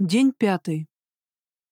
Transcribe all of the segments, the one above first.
День пятый.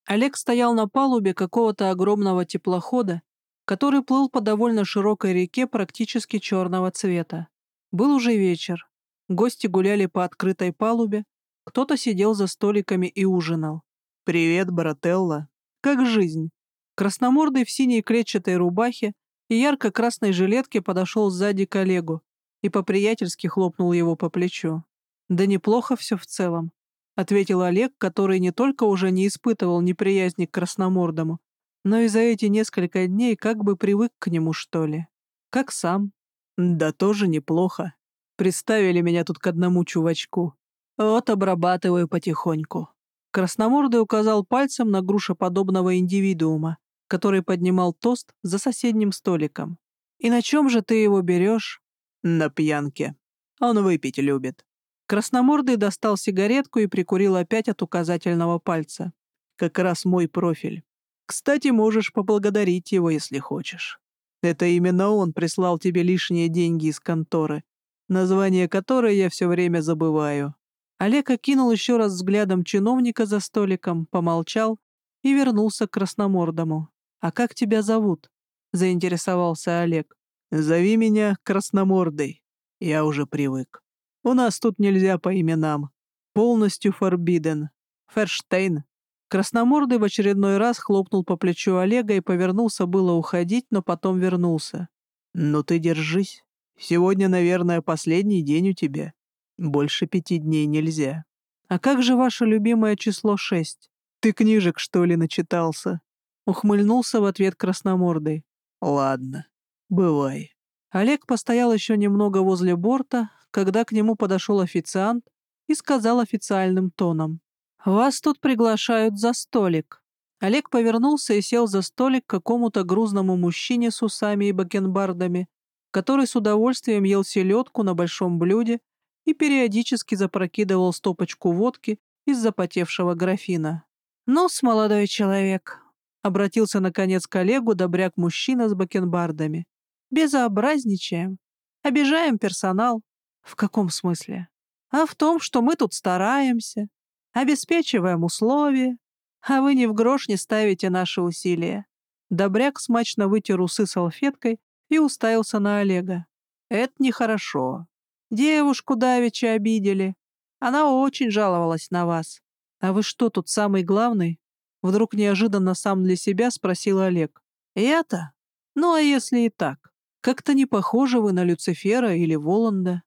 Олег стоял на палубе какого-то огромного теплохода, который плыл по довольно широкой реке практически черного цвета. Был уже вечер. Гости гуляли по открытой палубе, кто-то сидел за столиками и ужинал. «Привет, брателла. Как жизнь?» Красномордый в синей клетчатой рубахе и ярко-красной жилетке подошел сзади к Олегу и по-приятельски хлопнул его по плечу. «Да неплохо все в целом», — ответил Олег, который не только уже не испытывал неприязни к Красномордому, но и за эти несколько дней как бы привык к нему, что ли. Как сам. «Да тоже неплохо. Представили меня тут к одному чувачку. Вот обрабатываю потихоньку». Красномордый указал пальцем на грушеподобного индивидуума, который поднимал тост за соседним столиком. «И на чем же ты его берешь?» «На пьянке. Он выпить любит». Красномордый достал сигаретку и прикурил опять от указательного пальца. «Как раз мой профиль. Кстати, можешь поблагодарить его, если хочешь. Это именно он прислал тебе лишние деньги из конторы, название которой я все время забываю». Олег окинул еще раз взглядом чиновника за столиком, помолчал и вернулся к Красномордому. «А как тебя зовут?» — заинтересовался Олег. «Зови меня Красномордой. Я уже привык. У нас тут нельзя по именам. Полностью форбиден. Ферштейн». Красномордый в очередной раз хлопнул по плечу Олега и повернулся было уходить, но потом вернулся. «Ну ты держись. Сегодня, наверное, последний день у тебя. Больше пяти дней нельзя. А как же ваше любимое число шесть? Ты книжек, что ли, начитался?» Ухмыльнулся в ответ красномордый. «Ладно, бывай». Олег постоял еще немного возле борта, когда к нему подошел официант и сказал официальным тоном. «Вас тут приглашают за столик». Олег повернулся и сел за столик к какому-то грузному мужчине с усами и бакенбардами, который с удовольствием ел селедку на большом блюде и периодически запрокидывал стопочку водки из запотевшего графина. «Ну-с, молодой человек», — обратился наконец к Олегу добряк-мужчина с бакенбардами. «Безобразничаем. Обижаем персонал. В каком смысле? А в том, что мы тут стараемся, обеспечиваем условия, а вы ни в грош не ставите наши усилия». Добряк смачно вытер усы салфеткой и уставился на Олега. «Это нехорошо. Девушку давеча обидели. Она очень жаловалась на вас. А вы что, тут самый главный?» Вдруг неожиданно сам для себя спросил Олег. «Я-то? Ну а если и так? Как-то не похожи вы на Люцифера или Воланда».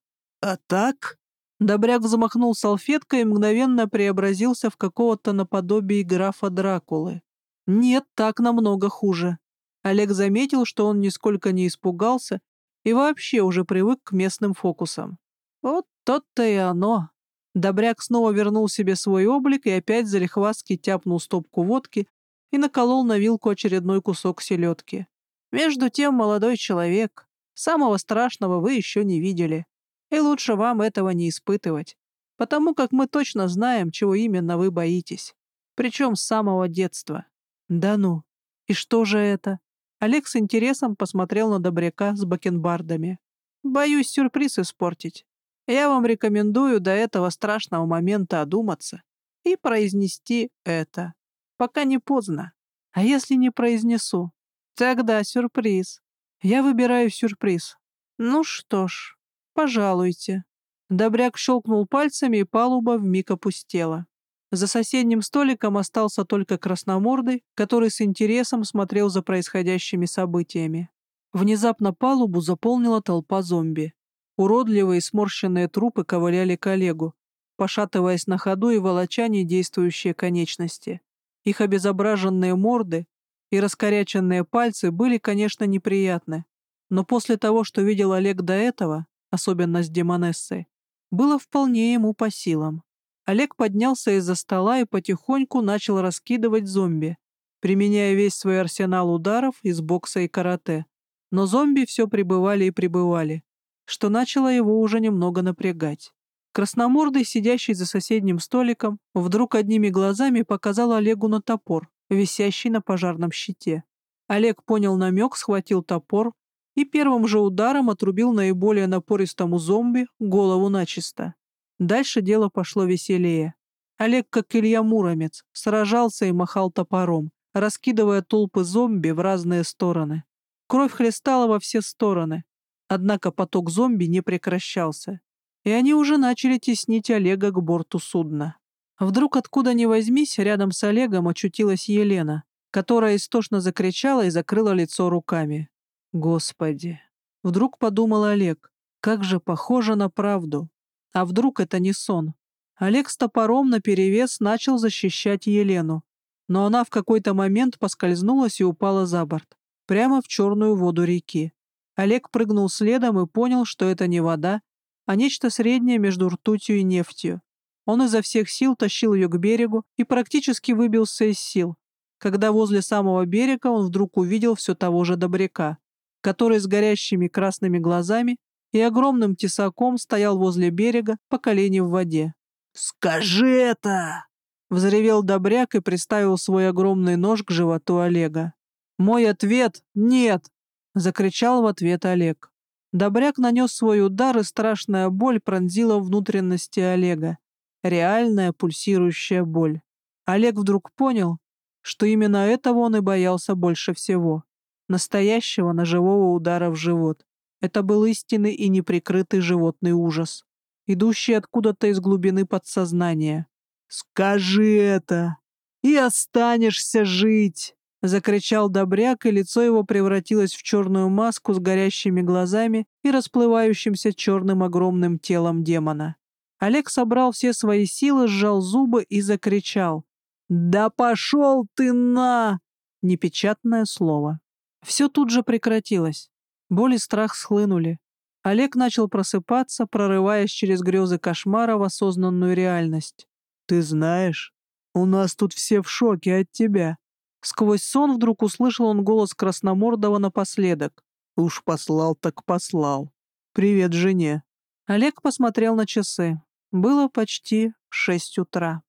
«А так?» Добряк взмахнул салфеткой и мгновенно преобразился в какого-то наподобие графа Дракулы. «Нет, так намного хуже». Олег заметил, что он нисколько не испугался и вообще уже привык к местным фокусам. Вот тот-то и оно. Добряк снова вернул себе свой облик и опять залихвастки тяпнул стопку водки и наколол на вилку очередной кусок селедки. Между тем, молодой человек, самого страшного вы еще не видели. И лучше вам этого не испытывать, потому как мы точно знаем, чего именно вы боитесь. Причем с самого детства. Да ну, и что же это? Олег с интересом посмотрел на добряка с бакенбардами. Боюсь сюрприз испортить. Я вам рекомендую до этого страшного момента одуматься и произнести это, пока не поздно. А если не произнесу? Тогда сюрприз. Я выбираю сюрприз. Ну что ж, пожалуйте. Добряк щелкнул пальцами, и палуба вмиг опустела. За соседним столиком остался только красномордый, который с интересом смотрел за происходящими событиями. Внезапно палубу заполнила толпа зомби. Уродливые сморщенные трупы ковыляли к Олегу, пошатываясь на ходу и волоча действующие конечности. Их обезображенные морды и раскоряченные пальцы были, конечно, неприятны, но после того, что видел Олег до этого, особенно с Демонессой, было вполне ему по силам. Олег поднялся из-за стола и потихоньку начал раскидывать зомби, применяя весь свой арсенал ударов из бокса и карате. Но зомби все прибывали и прибывали, что начало его уже немного напрягать. Красномордый, сидящий за соседним столиком, вдруг одними глазами показал Олегу на топор, висящий на пожарном щите. Олег понял намек, схватил топор и первым же ударом отрубил наиболее напористому зомби голову начисто. Дальше дело пошло веселее. Олег, как Илья Муромец, сражался и махал топором, раскидывая толпы зомби в разные стороны. Кровь хлестала во все стороны, однако поток зомби не прекращался, и они уже начали теснить Олега к борту судна. Вдруг откуда ни возьмись, рядом с Олегом очутилась Елена, которая истошно закричала и закрыла лицо руками. «Господи!» Вдруг подумал Олег, как же похоже на правду. А вдруг это не сон? Олег с топором наперевес начал защищать Елену, но она в какой-то момент поскользнулась и упала за борт, прямо в черную воду реки. Олег прыгнул следом и понял, что это не вода, а нечто среднее между ртутью и нефтью. Он изо всех сил тащил ее к берегу и практически выбился из сил, когда возле самого берега он вдруг увидел все того же добряка, который с горящими красными глазами и огромным тесаком стоял возле берега по колени в воде. «Скажи это!» — взревел Добряк и приставил свой огромный нож к животу Олега. «Мой ответ — нет!» — закричал в ответ Олег. Добряк нанес свой удар, и страшная боль пронзила внутренности Олега. Реальная пульсирующая боль. Олег вдруг понял, что именно этого он и боялся больше всего. Настоящего ножевого удара в живот. Это был истинный и неприкрытый животный ужас идущий откуда-то из глубины подсознания. «Скажи это, и останешься жить!» — закричал Добряк, и лицо его превратилось в черную маску с горящими глазами и расплывающимся черным огромным телом демона. Олег собрал все свои силы, сжал зубы и закричал. «Да пошел ты на!» Непечатное слово. Все тут же прекратилось. Боль и страх схлынули. Олег начал просыпаться, прорываясь через грезы кошмара в осознанную реальность. «Ты знаешь, у нас тут все в шоке от тебя». Сквозь сон вдруг услышал он голос Красномордова напоследок. «Уж послал так послал. Привет жене». Олег посмотрел на часы. Было почти шесть утра.